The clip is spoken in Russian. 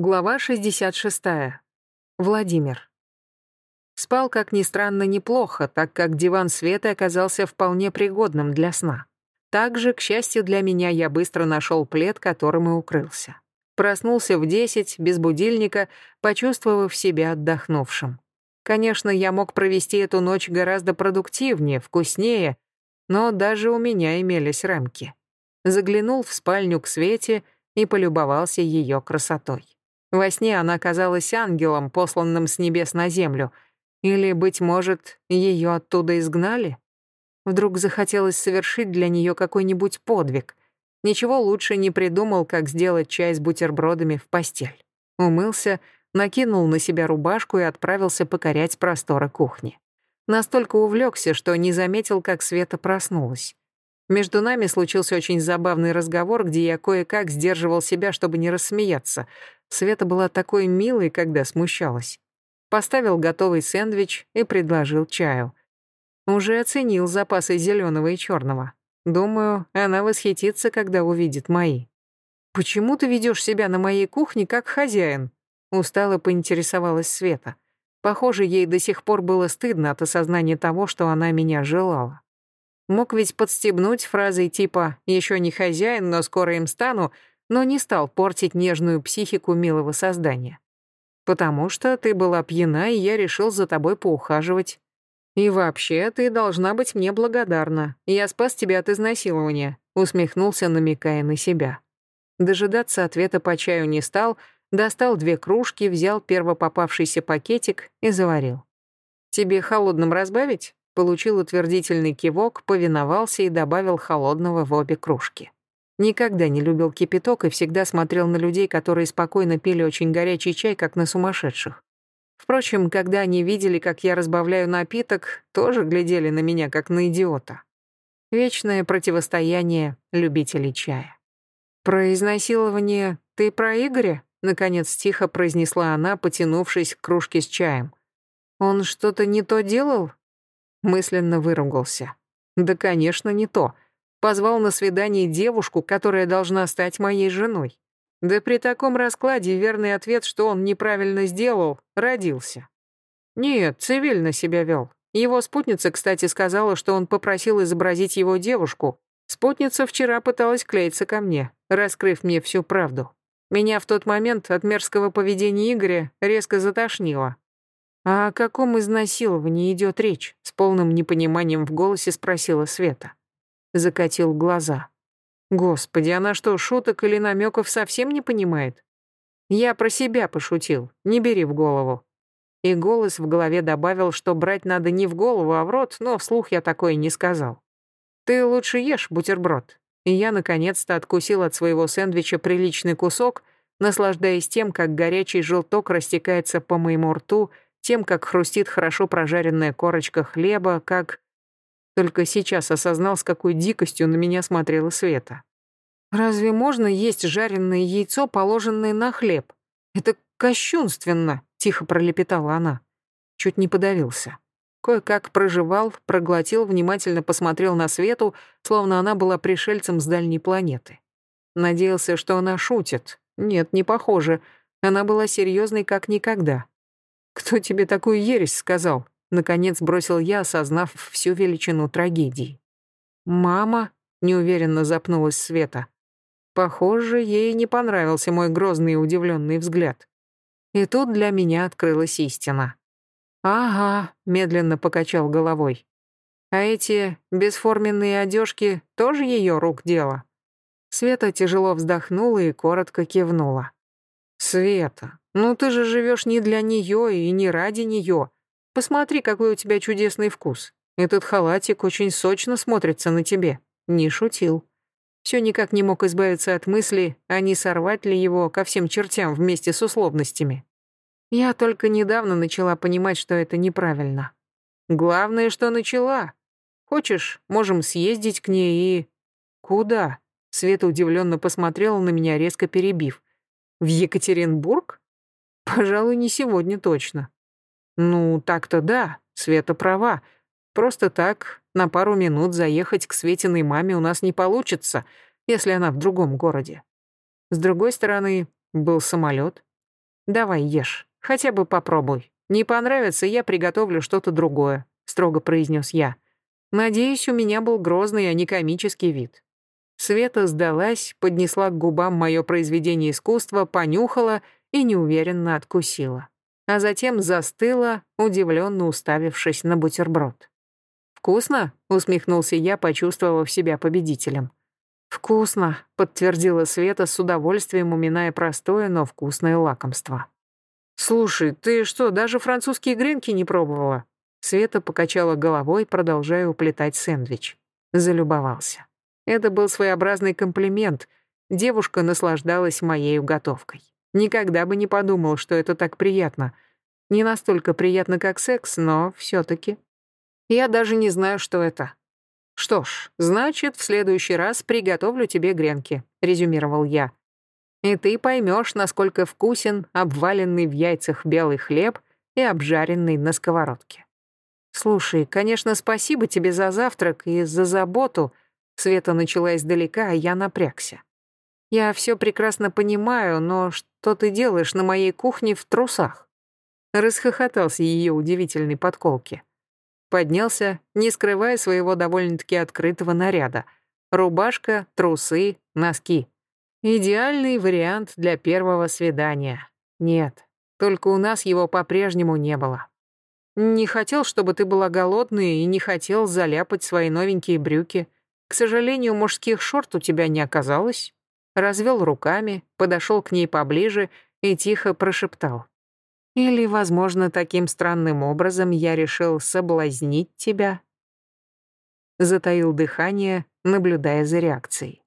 Глава 66. Владимир. Спал, как ни странно, неплохо, так как диван Светы оказался вполне пригодным для сна. Также, к счастью для меня, я быстро нашел плед, которым и укрылся. Проснулся в 10, без будильника, почувствовав себя отдохнувшим. Конечно, я мог провести эту ночь гораздо продуктивнее, вкуснее, но даже у меня имелись рамки. Заглянул в спальню к Свете и полюбовался ее красотой. Во сне она казалась ангелом, посланным с небес на землю. Или, быть может, ее оттуда изгнали? Вдруг захотелось совершить для нее какой-нибудь подвиг. Ничего лучше не придумал, как сделать чай с бутербродами в постель. Умылся, накинул на себя рубашку и отправился покорять просторы кухни. Настолько увлекся, что не заметил, как Света проснулась. Между нами случился очень забавный разговор, где я кое-как сдерживал себя, чтобы не рассмеяться. Света была такой милой, когда смущалась. Поставил готовый сэндвич и предложил чаю. Уже оценил запасы зеленого и черного. Думаю, она восхитится, когда увидит мои. «Почему ты ведешь себя на моей кухне как хозяин?» Устало поинтересовалась Света. Похоже, ей до сих пор было стыдно от осознания того, что она меня желала. Мог ведь подстебнуть фразой типа «еще не хозяин, но скоро им стану», но не стал портить нежную психику милого создания. «Потому что ты была пьяна, и я решил за тобой поухаживать. И вообще, ты должна быть мне благодарна. Я спас тебя от изнасилования», усмехнулся, намекая на себя. Дожидаться ответа по чаю не стал, достал две кружки, взял первопопавшийся пакетик и заварил. «Тебе холодным разбавить?» Получил утвердительный кивок, повиновался и добавил холодного в обе кружки. Никогда не любил кипяток и всегда смотрел на людей, которые спокойно пили очень горячий чай, как на сумасшедших. Впрочем, когда они видели, как я разбавляю напиток, тоже глядели на меня, как на идиота. Вечное противостояние любителей чая. «Про изнасилование ты про Игоря?» — наконец тихо произнесла она, потянувшись к кружке с чаем. «Он что-то не то делал? Мысленно выругался. Да, конечно, не то. Позвал на свидание девушку, которая должна стать моей женой. Да при таком раскладе верный ответ, что он неправильно сделал, родился. Нет, цивильно себя вел. Его спутница, кстати, сказала, что он попросил изобразить его девушку. Спутница вчера пыталась клеиться ко мне, раскрыв мне всю правду. Меня в тот момент от мерзкого поведения Игоря резко затошнило. «А о каком изнасиловании идет речь?» — с полным непониманием в голосе спросила Света. Закатил глаза. «Господи, она что, шуток или намеков совсем не понимает?» «Я про себя пошутил, не бери в голову». И голос в голове добавил, что брать надо не в голову, а в рот, но вслух я такое не сказал. «Ты лучше ешь бутерброд». И я наконец-то откусил от своего сэндвича приличный кусок, наслаждаясь тем, как горячий желток растекается по моему рту, тем, как хрустит хорошо прожаренная корочка хлеба, как... Только сейчас осознал, с какой дикостью на меня смотрела Света. «Разве можно есть жареное яйцо, положенное на хлеб? Это кощунственно!» — тихо пролепетала она. Чуть не подавился. Кое-как проживал, проглотил, внимательно посмотрел на Свету, словно она была пришельцем с дальней планеты. Надеялся, что она шутит. Нет, не похоже. Она была серьезной как никогда. «Кто тебе такую ересь сказал?» Наконец бросил я, осознав всю величину трагедии. «Мама?» — неуверенно запнулась Света. Похоже, ей не понравился мой грозный и удивленный взгляд. И тут для меня открылась истина. «Ага», — медленно покачал головой. «А эти бесформенные одежки тоже ее рук дело?» Света тяжело вздохнула и коротко кивнула. «Света, ну ты же живешь не для нее и не ради нее. Посмотри, какой у тебя чудесный вкус. Этот халатик очень сочно смотрится на тебе». Не шутил. Все никак не мог избавиться от мысли, а не сорвать ли его ко всем чертям вместе с условностями. Я только недавно начала понимать, что это неправильно. Главное, что начала. Хочешь, можем съездить к ней и... Куда? Света удивленно посмотрела на меня, резко перебив. В Екатеринбург? Пожалуй, не сегодня точно. Ну, так-то да, Света права. Просто так, на пару минут заехать к Светиной маме у нас не получится, если она в другом городе. С другой стороны, был самолет. Давай ешь, хотя бы попробуй. Не понравится, я приготовлю что-то другое», — строго произнес я. Надеюсь, у меня был грозный, а не комический вид. Света сдалась, поднесла к губам мое произведение искусства, понюхала и неуверенно откусила. А затем застыла, удивленно уставившись на бутерброд. «Вкусно?» — усмехнулся я, почувствовав себя победителем. «Вкусно», — подтвердила Света с удовольствием, уминая простое, но вкусное лакомство. «Слушай, ты что, даже французские гренки не пробовала?» Света покачала головой, продолжая уплетать сэндвич. Залюбовался. Это был своеобразный комплимент. Девушка наслаждалась моей уготовкой. Никогда бы не подумал, что это так приятно. Не настолько приятно, как секс, но все таки Я даже не знаю, что это. «Что ж, значит, в следующий раз приготовлю тебе гренки», — резюмировал я. «И ты поймешь, насколько вкусен обваленный в яйцах белый хлеб и обжаренный на сковородке». «Слушай, конечно, спасибо тебе за завтрак и за заботу», Света начала издалека, а я напрягся. «Я все прекрасно понимаю, но что ты делаешь на моей кухне в трусах?» Расхохотался ее удивительной подколки. Поднялся, не скрывая своего довольно-таки открытого наряда. Рубашка, трусы, носки. Идеальный вариант для первого свидания. Нет, только у нас его по-прежнему не было. Не хотел, чтобы ты была голодной и не хотел заляпать свои новенькие брюки. К сожалению, мужских шорт у тебя не оказалось. Развел руками, подошел к ней поближе и тихо прошептал. Или, возможно, таким странным образом я решил соблазнить тебя?» Затаил дыхание, наблюдая за реакцией.